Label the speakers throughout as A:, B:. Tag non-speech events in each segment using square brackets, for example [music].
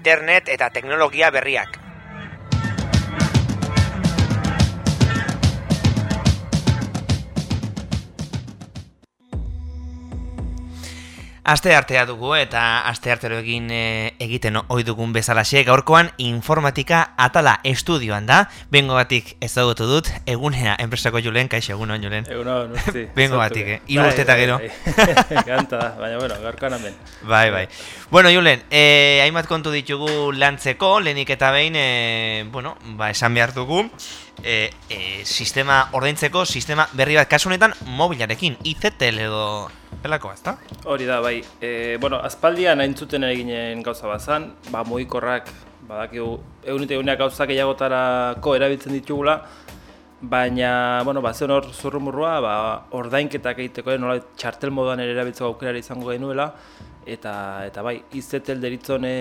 A: internet eta teknologia berriak. Aste artea dugu eta aste artero egin e, egiten ohi dugun bezalaxe gaurkoan informatika atala estudioan da. Bengo batik ezagutu dut egunea enpresako Julen kaixo eguno Julen.
B: Eguno, nusti. [laughs]
A: Bengo batik, eh. Hiru urte eta gero. [laughs]
B: Ganta da, baina bueno, gaurkoan hemen.
A: Bai, bai. Bueno, Julen, eh hainbat kontu ditugu lantzeko, lenik eta behin eh bueno, ba esan behar dugu e, e, sistema ordaintzeko sistema berri bat kasu honetan mobilarekin IZTL edo pelako, ezta?
B: Hori da, bai. E, bueno, azpaldian aintzuten eginen gauza bazan, ba mugikorrak badakigu egunite eguneak gauzak gehiagotarako erabiltzen ditugula, baina, bueno, ba, zen hor zurrumurrua, ba, ordainketak egiteko, nola txartel moduan ere erabiltzeko aukera izango genuela, eta, eta bai, izetel deritzone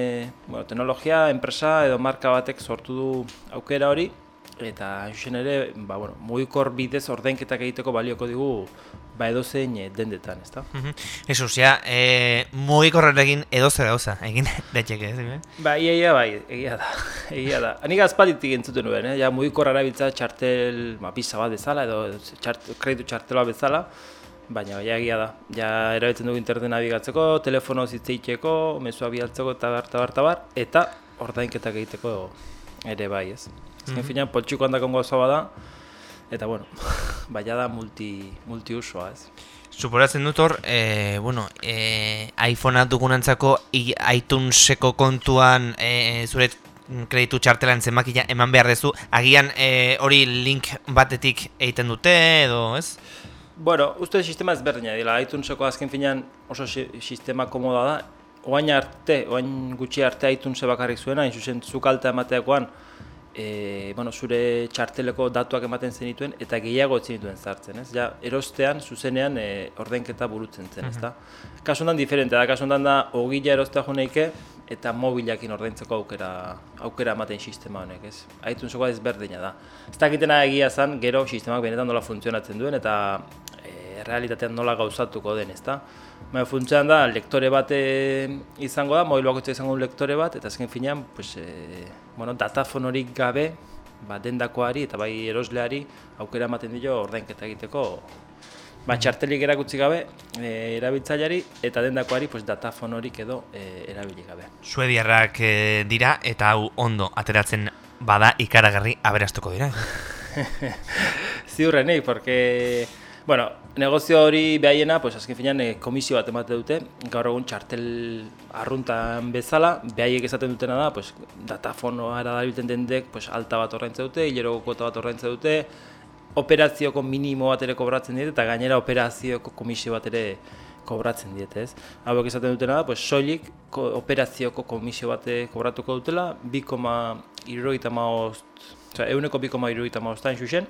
B: bueno, teknologia, enpresa edo marka batek sortu du aukera hori, eta xuxen ere, ba, bueno, mugikor bidez ordainketak egiteko balioko digu ba edozein e, dendetan, ezta?
A: Mhm. Eso, osea, e, mugikorrerekin edoze gauza, egin [laughs] daiteke, ez? Eh?
B: Ba, ia, ia, bai, egia da, [laughs] egia da. Anik azpaditik entzuten nuen, eh? ja mugikorra erabiltza txartel, ma, pizza bat bezala, edo txart, kreditu txartela bezala, baina ja egia da. Ja erabiltzen dugu internet nabigatzeko, telefono zitzeiteko, mesua bialtzeko eta bar, eta bar, eta bar, eta ordainketak egiteko ere bai, ez? Azken mm -hmm. finean, poltsiko handakon gauza bada, eta bueno, [laughs] baina da multi, multiusoa, ez?
A: Suporatzen dut hor, e, bueno, e, iPhonea dugunantzako iTuneseko kontuan e, zure kreditu txartelan zenbakia eman behar dezu, agian e, hori link batetik egiten dute edo, ez?
B: Bueno, uste sistema ezberdina dela, iTuneseko azken finean oso sistema komoda da, oain arte, oain gutxi arte iTunese bakarrik zuena, hain zuzen zukalta emateakoan, e, bueno, zure txarteleko datuak ematen zenituen eta gehiago zenituen zartzen, ez? Ja, erostean, zuzenean, e, ordenketa burutzen zen, ez da? Kasu hondan diferente da, kasu hondan da, ogila erostea joneike eta mobilakin ordaintzeko aukera, aukera ematen sistema honek, ez? Aitun zokoa ezberdina da. Ez dakitena egia zen, gero sistemak benetan nola funtzionatzen duen eta e, realitatean nola gauzatuko den, ez da? Baina funtzionan da, lektore bat izango da, mobil bakoitza izango lektore bat, eta azken finean, pues, e, bueno, datafon horik gabe, ba, dendakoari eta bai erosleari aukera ematen dio ordainketa egiteko ba, txartelik erakutsi gabe e, erabiltzaileari eta dendakoari pues, datafon horik edo e, erabili gabe.
A: Suediarrak e, dira eta hau ondo ateratzen bada ikaragarri aberastuko dira. [laughs]
B: Ziurrenik, porque Bueno, negozio hori behaiena, pues, azken finean, eh, komisio bat emate dute, gaur egun txartel arruntan bezala, behaiek esaten dutena da, pues, datafonoa eradabilten dendek, pues, alta bat horreintza dute, hileroko kota bat horreintza dute, operazioko minimo bat ere kobratzen diete, eta gainera operazioko komisio bat ere kobratzen diete, ez? Hauek esaten dutena da, pues, soilik operazioko komisio bat kobratuko dutela, 2,iruroita maost Osa, euneko biko mairu eta maustain xuxen,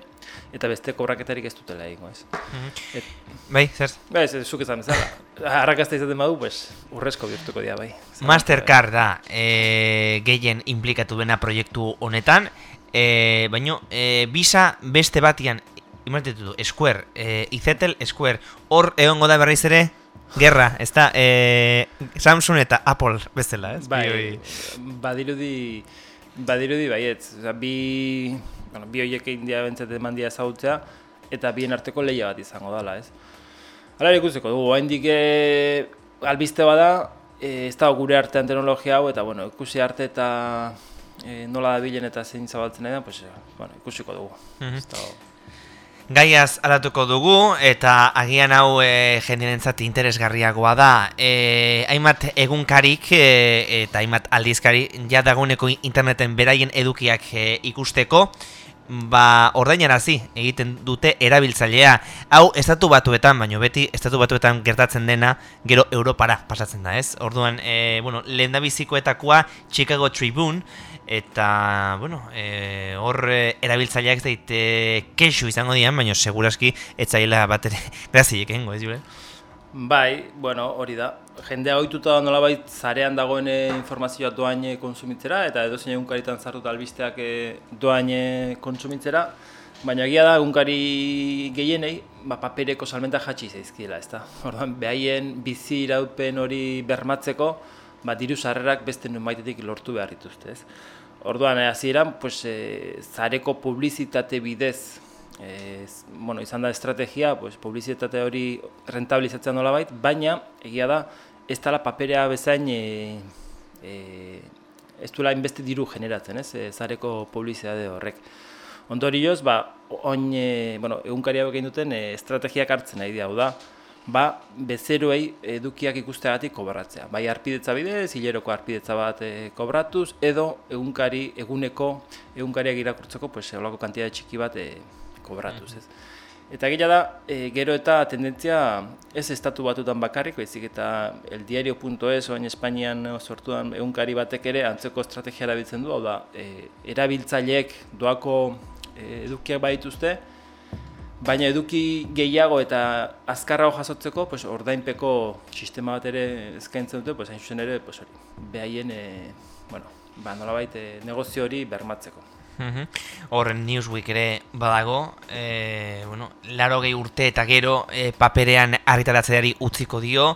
B: eta beste kobraketarik ez dutela egingo ez.
A: Mm bai, zer?
B: Bai, ez, zuk ezan bezala. [laughs] Arrakazta izaten badu, pues, urrezko bihurtuko dira, bai.
A: Mastercard da, e, gehien implikatu dena proiektu honetan, e, baino, e, Visa beste batian, imartetu du, Square, e, Izetel, Square, hor egongo da berriz ere, Gerra, ez da, e, Samsung eta Apple bezala, ez?
B: Bai, badirudi... Badirudi baietz, oza, bi, bueno, bi horiek india bentzat eman dia ezagutzea, eta bien arteko lehia bat izango dela, ez? Hala ikusiko dugu, hain dike albiste bada, e, ez da gure artean teknologia hau, eta bueno, ikusi arte eta e, nola da bilen eta zein zabaltzen da, pues, bueno, ikusiko dugu. Mm -hmm.
A: Gaiaz alatuko dugu eta agian hau e, jenderentzat interesgarriagoa da. E, hainbat egunkarik e, eta hainbat aldizkari jadaguneko interneten beraien edukiak e, ikusteko ba ordainarazi egiten dute erabiltzailea. Hau estatu batuetan, baino beti estatu batuetan gertatzen dena gero Europara pasatzen da, ez? Orduan, e, bueno, lehendabizikoetakoa Chicago Tribune eta bueno, e, hor e, erabiltzaileak zaite kexu izango dian, baina seguraski etzaila bat ere [laughs] graziek egingo, ez jure?
B: Bai, bueno, hori da. Jendea ohituta da nolabait zarean dagoen informazioa doain konsumitzera eta edo zein egunkaritan zartuta albisteak doain konsumitzera. Baina egia da, egunkari gehienei, ba, papereko salmenta jatsi zaizkiela, ez da. Orduan, behaien bizi iraupen hori bermatzeko, ba, diru sarrerak beste numaitetik lortu behar dituzte, ez? Orduan, eh, hasieran, pues, e, zareko publizitate bidez, e, bueno, izan da estrategia, pues, publizitate hori rentabilizatzen nola bait, baina, egia da, ez dala paperea bezain, e, e, ez duela inbeste diru generatzen, ez? E, zareko publizitate horrek. Ondorioz, ba, oin, e, bueno, egunkaria bekein duten e, estrategiak hartzen nahi hau da, ba, bezeroei edukiak ikusteagatik kobratzea. Bai arpidetza bidez, hileroko arpidetza bat e, kobratuz, edo egunkari, eguneko, egunkariak irakurtzeko, pues, eolako kantitate txiki bat e, kobratuz, ez. Eta gila da, e, gero eta tendentzia ez estatu batutan bakarrik, baizik eta eldiario.es oain Espainian sortuan egunkari batek ere antzeko estrategia erabiltzen du, hau da, e, erabiltzaileek doako e, edukiak badituzte, Baina eduki gehiago eta azkarra jasotzeko, pues, ordainpeko sistema bat ere eskaintzen dute, pues, hain zuzen ere, pues, hori, behaien, e, bueno, ba, nolabait, e, negozio hori bermatzeko.
A: Horren Newsweek ere badago, e, bueno, laro gehi urte eta gero e, paperean argitaratzeari utziko dio,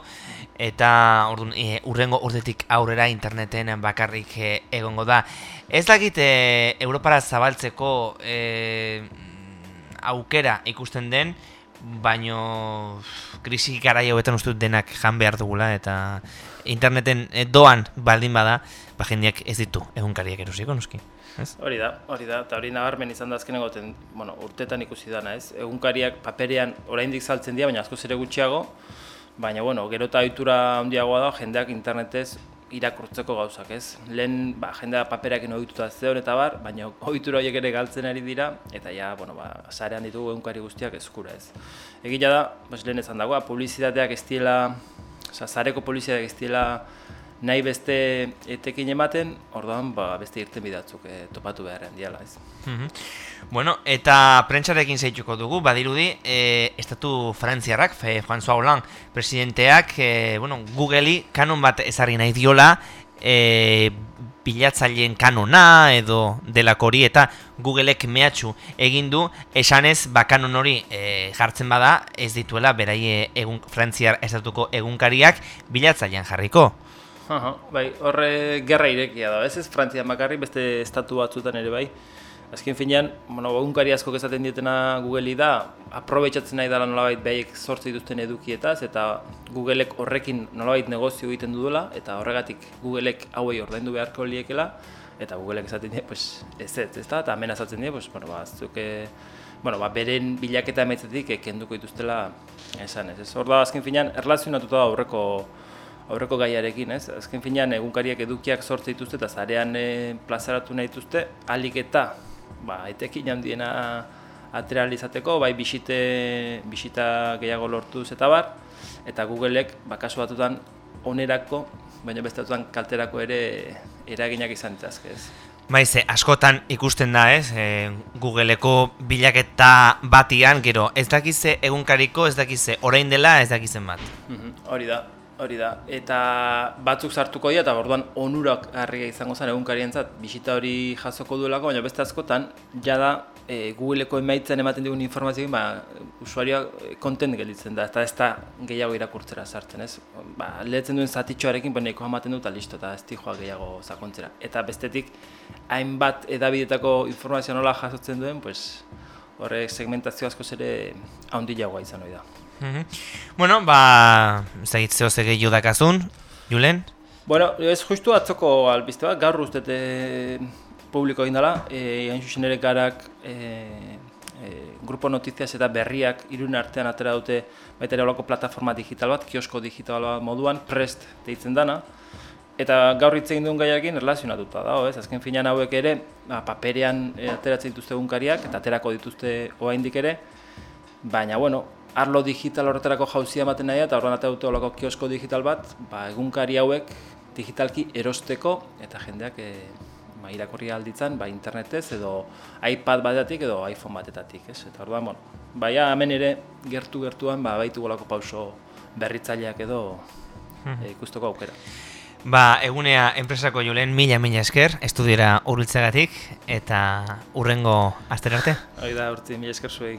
A: eta ordun, e, urrengo urtetik aurrera interneten bakarrik e, egongo da. Ez dakit e, Europara zabaltzeko e, aukera ikusten den, baino krisi garai hauetan uste denak jan behar dugula eta interneten eh, doan baldin bada, ba jendeak ez ditu egunkariak erosiko noski. Ez?
B: Hori da, hori da, eta hori nabarmen izan da azken egoten, bueno, urtetan ikusi dana, ez? Egunkariak paperean oraindik saltzen dira, baina asko zere gutxiago, baina, bueno, gero eta ohitura handiagoa da, jendeak internetez irakurtzeko gauzak, ez? Lehen ba, jendea paperakin ohituta zeon eta bar, baina ohitura horiek ere galtzen ari dira eta ja, bueno, ba, sarean ditugu egunkari guztiak eskura, ez? Egia da, bas, lehen esan dagoa, publizitateak ez diela, oza, zareko publizitateak ez diela nahi beste etekin ematen, orduan ba, beste irten bidatzuk e, topatu beharren diala, ez?
A: Mm Bueno, eta prentsarekin zeituko dugu, badirudi, e, estatu frantziarrak, fe, François Hollande, presidenteak, e, bueno, Google'i kanon bat ezarri nahi diola, e, bilatzaileen kanona edo delako hori eta Googleek mehatxu egin du esanez ba kanon hori e, jartzen bada ez dituela berai egun frantziar estatuko egunkariak bilatzailean jarriko.
B: Aha, bai, horre gerra irekia da, ez ez Frantzian bakarrik, beste estatu batzutan ere bai. Azken finean, bueno, egunkari asko esaten dietena Google da, aprobetsatzen nahi dela nolabait behiek sortze dituzten edukietaz, eta Googleek horrekin nolabait negozio egiten duela, eta horregatik Googleek hauei ordaindu beharko liekela, eta Googleek esaten die, pues, ez ez, ez da, eta amenazatzen die, pues, bueno, ba, zuke, bueno, ba, beren bilaketa emetzetik kenduko dituztela esan, ez ez. Hor da, azken finean, erlazionatuta da aurreko aurreko gaiarekin, ez? Azken finean egunkariak edukiak sortze dituzte eta zarean e, plazaratu nahi dituzte, alik eta ba, etekin handiena ateralizateko, bai bisite, bisita gehiago lortuz eta bar, eta Googleek ba, kasu batutan onerako, baina beste kalterako ere eraginak izan ditazke, ez?
A: Maize, askotan ikusten da, ez? E, Googleeko bilaketa batian, gero, ez dakize egunkariko, ez dakize orain dela, ez dakizen bat.
B: Mm hori da, Hori da, eta batzuk sartuko dira, eta orduan onurak harria izango zen egunkarientzat bisita hori jasoko duelako, baina beste askotan, jada e, Googleeko emaitzen ematen digun informazioa, ba, usuarioa kontent gelditzen da, eta ez da gehiago irakurtzera sartzen, ez? Ba, lehetzen duen zatitxoarekin, baina eko ematen dut, listo, eta ez joa gehiago sakontzera. Eta bestetik, hainbat edabidetako informazioa nola jasotzen duen, pues, horrek segmentazio asko ere handiagoa izan hori da.
A: -hmm. Bueno, ba, zait zeo zege judakazun, Julen?
B: Bueno, ez justu atzoko albizte bat, gaur ustete publiko egin dela, e, hain zuzen ere garak e, e, grupo notiziaz eta berriak irun artean atera dute baita ere plataforma digital bat, kiosko digital bat moduan, prest deitzen dana, Eta gaur hitz egin duen gaiarekin erlazionatuta da, ez? Azken finean hauek ere, ba, paperean ateratzen dituzte egunkariak eta aterako dituzte oraindik ere. Baina bueno, arlo digital horretarako jauzia ematen nahi eta horren dute olako kiosko digital bat, ba, egunkari hauek digitalki erosteko eta jendeak e, ba, irakorri alditzen ba, internetez edo iPad batetik edo iPhone batetatik, ez? Eta orduan, bueno, baina hemen ere gertu-gertuan ba, baitu golako pauso berritzaileak edo e, ikusteko aukera.
A: Ba, egunea enpresako jolen mila-mila esker, estudiera urbiltzagatik eta urrengo asterarte.
B: Hori da, urti, mila esker zuei.